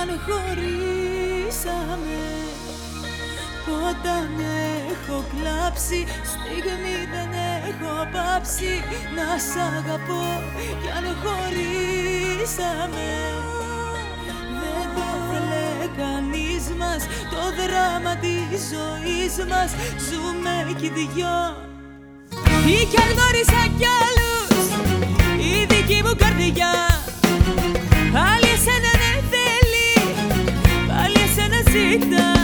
αν χωρίσαμε όταν έχω κλάψει Στιγμή δεν έχω πάψει Να σ' αγαπώ. Κι αν χωρίσαμε Δεν το θέλε κανείς μας Το δράμα της ζωής μας. Ζούμε κι δυο. Ή κι αν γνώρισα κι άλλους Η δική μου καρδιά the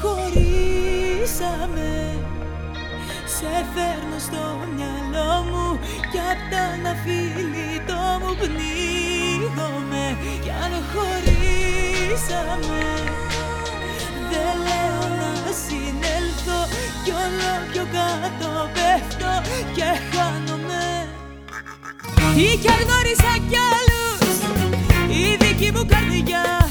χωρίσαμε. Σε φέρνω στο μυαλό μου Κι απ' τα το μου πνίγομαι. Κι αν χωρίσαμε Δεν λέω να συνέλθω Κι όλο πιο κάτω πέφτω και χάνομαι. Ή κι αν γνώρισα κι άλλους Η δική μου καρδιά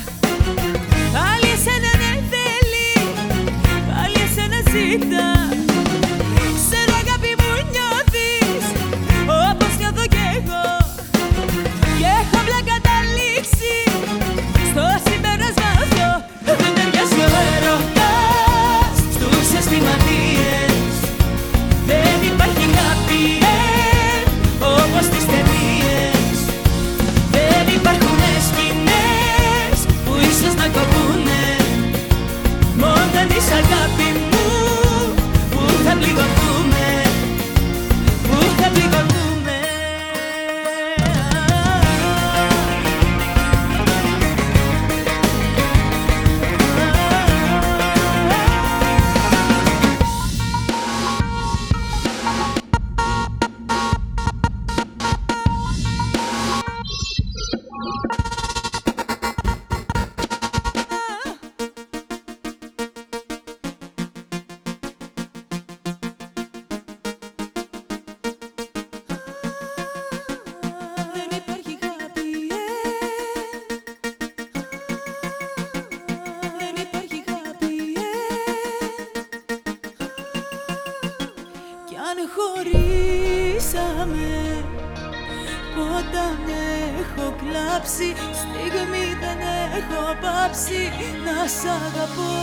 έχω κλάψει Στιγμή δεν έχω πάψει. Να σ' αγαπώ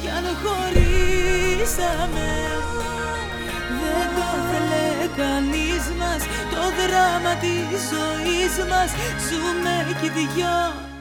Κι αν χωρίσαμε. Δεν το θέλε κανείς μας Το δράμα της ζωής μας. Ζούμε κι δυο